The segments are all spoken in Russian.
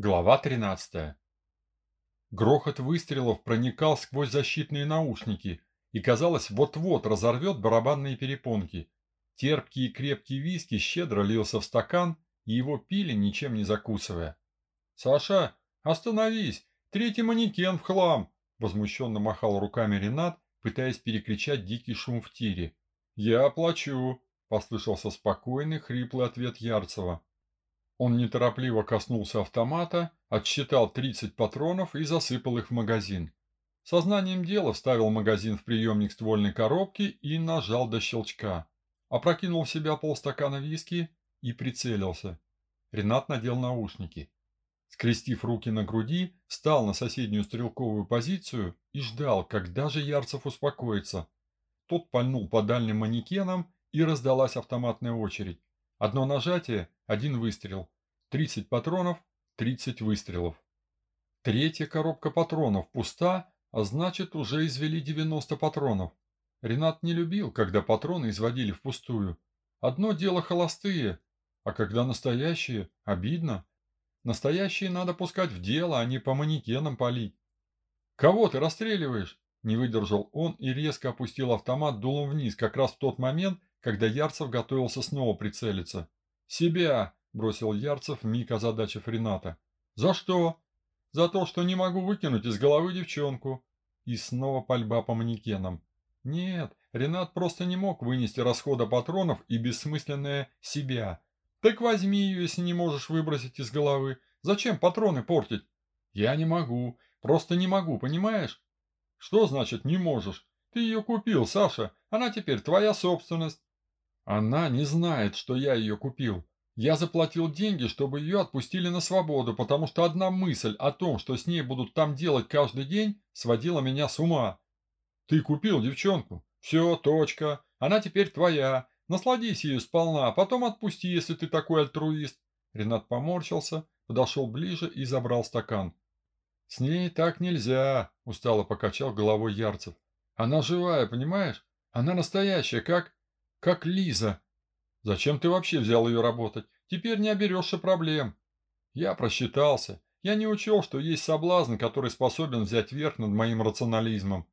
Глава 13. Грохот выстрелов проникал сквозь защитные наушники и, казалось, вот-вот разорвет барабанные перепонки. Терпкий и крепкий виски щедро лился в стакан, и его пили, ничем не закусывая. «Саша, остановись! Третий манекен в хлам!» Возмущенно махал руками Ренат, пытаясь перекричать дикий шум в тире. «Я оплачу!» – послышался спокойный, хриплый ответ Ярцева. Он неторопливо коснулся автомата, отсчитал 30 патронов и засыпал их в магазин. Сознанием дела вставил магазин в приемник ствольной коробки и нажал до щелчка. Опрокинул в себя полстакана виски и прицелился. Ренат надел наушники. Скрестив руки на груди, встал на соседнюю стрелковую позицию и ждал, когда же Ярцев успокоится. Тот пальнул по дальним манекенам, и раздалась автоматная очередь. Одно нажатие, один выстрел. 30 патронов, 30 выстрелов. Третья коробка патронов пуста, а значит уже извели 90 патронов. Ренат не любил, когда патроны изводили впустую. Одно дело холостые, а когда настоящие, обидно. Настоящие надо пускать в дело, а не по манекенам палить. «Кого ты расстреливаешь?» Не выдержал он и резко опустил автомат дулом вниз, как раз в тот момент, когда Ярцев готовился снова прицелиться. «Себя!» – бросил Ярцев, миг озадачив Рената. «За что?» «За то, что не могу выкинуть из головы девчонку». И снова пальба по манекенам. Нет, Ренат просто не мог вынести расхода патронов и бессмысленное «себя». «Так возьми ее, если не можешь выбросить из головы. Зачем патроны портить?» «Я не могу. Просто не могу, понимаешь?» «Что значит «не можешь»? Ты ее купил, Саша. Она теперь твоя собственность. Она не знает, что я ее купил. Я заплатил деньги, чтобы ее отпустили на свободу, потому что одна мысль о том, что с ней будут там делать каждый день, сводила меня с ума. Ты купил девчонку. Все, точка. Она теперь твоя. Насладись ею сполна, а потом отпусти, если ты такой альтруист. Ренат поморщился, подошел ближе и забрал стакан. «С ней так нельзя», – устало покачал головой Ярцев. «Она живая, понимаешь? Она настоящая, как...» Как Лиза. Зачем ты вообще взял ее работать? Теперь не оберешься проблем. Я просчитался. Я не учел, что есть соблазн, который способен взять верх над моим рационализмом.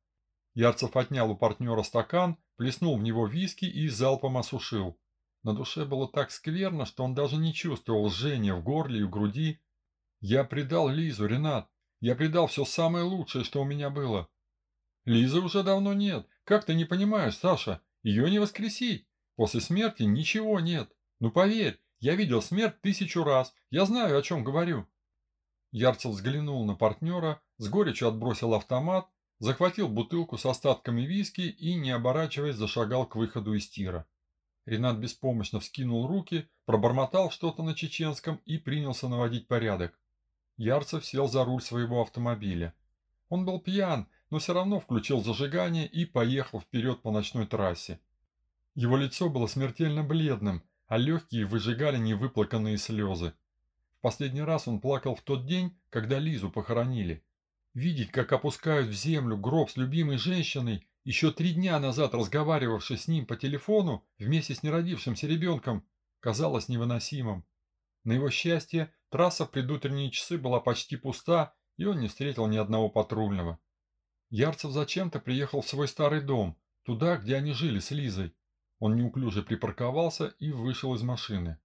Ярцев отнял у партнера стакан, плеснул в него виски и залпом осушил. На душе было так скверно, что он даже не чувствовал жжения в горле и в груди. Я предал Лизу, Ренат. Я предал все самое лучшее, что у меня было. Лизы уже давно нет. Как ты не понимаешь, Саша? Ее не воскресить. После смерти ничего нет. Ну поверь, я видел смерть тысячу раз. Я знаю, о чем говорю. Ярцев взглянул на партнера, с горечью отбросил автомат, захватил бутылку с остатками виски и, не оборачиваясь, зашагал к выходу из тира. Ренат беспомощно вскинул руки, пробормотал что-то на чеченском и принялся наводить порядок. Ярцев сел за руль своего автомобиля. Он был пьян, но все равно включил зажигание и поехал вперед по ночной трассе. Его лицо было смертельно бледным, а легкие выжигали невыплаканные слезы. В последний раз он плакал в тот день, когда Лизу похоронили. Видеть, как опускают в землю гроб с любимой женщиной, еще три дня назад разговаривавшей с ним по телефону вместе с неродившимся ребенком, казалось невыносимым. На его счастье, трасса в предутренние часы была почти пуста, и он не встретил ни одного патрульного. Ярцев зачем-то приехал в свой старый дом, туда, где они жили с Лизой. Он неуклюже припарковался и вышел из машины.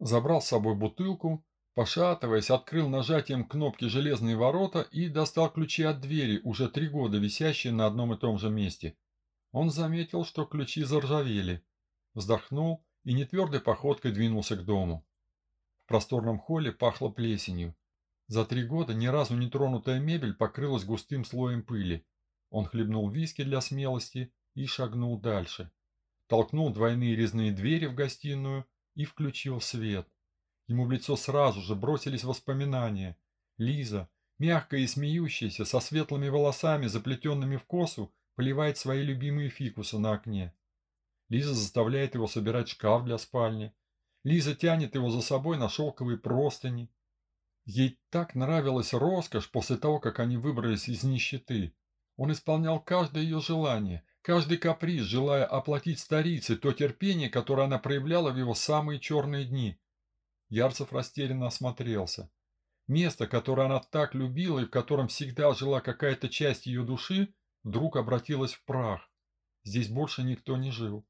Забрал с собой бутылку, пошатываясь, открыл нажатием кнопки железные ворота и достал ключи от двери, уже три года висящие на одном и том же месте. Он заметил, что ключи заржавели. Вздохнул и нетвердой походкой двинулся к дому. В просторном холле пахло плесенью. За три года ни разу не тронутая мебель покрылась густым слоем пыли. Он хлебнул виски для смелости и шагнул дальше. Толкнул двойные резные двери в гостиную и включил свет. Ему в лицо сразу же бросились воспоминания. Лиза, мягкая и смеющаяся, со светлыми волосами, заплетенными в косу, поливает свои любимые фикусы на окне. Лиза заставляет его собирать шкаф для спальни. Лиза тянет его за собой на шелковые простыни. Ей так нравилась роскошь после того, как они выбрались из нищеты. Он исполнял каждое ее желание, каждый каприз, желая оплатить старице то терпение, которое она проявляла в его самые черные дни. Ярцев растерянно осмотрелся. место, которое она так любила и в котором всегда жила какая-то часть ее души, вдруг обратилось в прах. Здесь больше никто не жил.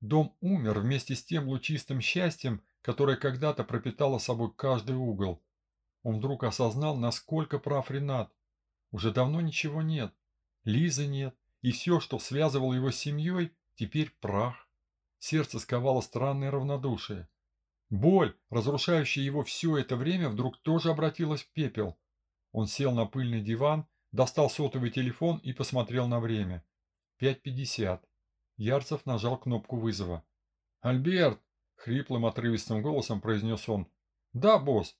Дом умер вместе с тем лучистым счастьем, которое когда-то пропитало собой каждый угол. Он вдруг осознал, насколько прав Ренат. Уже давно ничего нет. Лизы нет, и все, что связывало его с семьей, теперь прах. Сердце сковало странное равнодушие. Боль, разрушающая его все это время, вдруг тоже обратилась в пепел. Он сел на пыльный диван, достал сотовый телефон и посмотрел на время. Пять пятьдесят. Ярцев нажал кнопку вызова. «Альберт!» — хриплым отрывистым голосом произнес он. «Да, босс.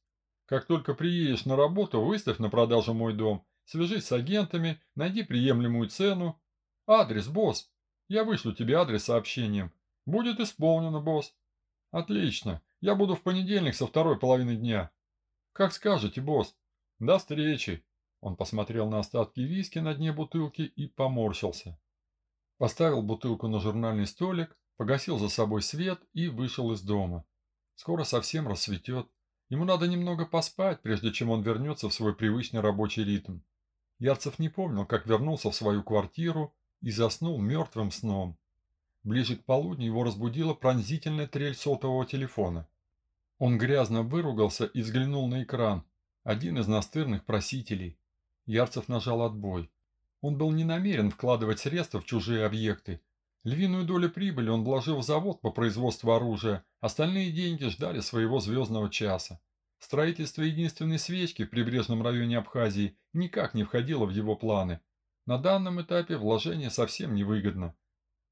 Как только приедешь на работу, выставь на продажу мой дом. Свяжись с агентами, найди приемлемую цену. Адрес, босс. Я вышлю тебе адрес сообщением. Будет исполнено, босс. Отлично. Я буду в понедельник со второй половины дня. Как скажете, босс. До встречи. Он посмотрел на остатки виски на дне бутылки и поморщился. Поставил бутылку на журнальный столик, погасил за собой свет и вышел из дома. Скоро совсем рассветет. Ему надо немного поспать, прежде чем он вернется в свой привычный рабочий ритм. Ярцев не помнил, как вернулся в свою квартиру и заснул мертвым сном. Ближе к полудню его разбудила пронзительная трель сотового телефона. Он грязно выругался и взглянул на экран. Один из настырных просителей. Ярцев нажал отбой. Он был не намерен вкладывать средства в чужие объекты. Львиную долю прибыли он вложил в завод по производству оружия, остальные деньги ждали своего звездного часа. Строительство единственной свечки в прибрежном районе Абхазии никак не входило в его планы. На данном этапе вложение совсем невыгодно.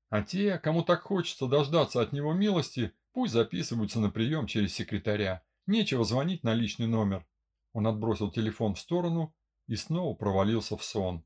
А те, кому так хочется дождаться от него милости, пусть записываются на прием через секретаря. Нечего звонить на личный номер. Он отбросил телефон в сторону и снова провалился в сон.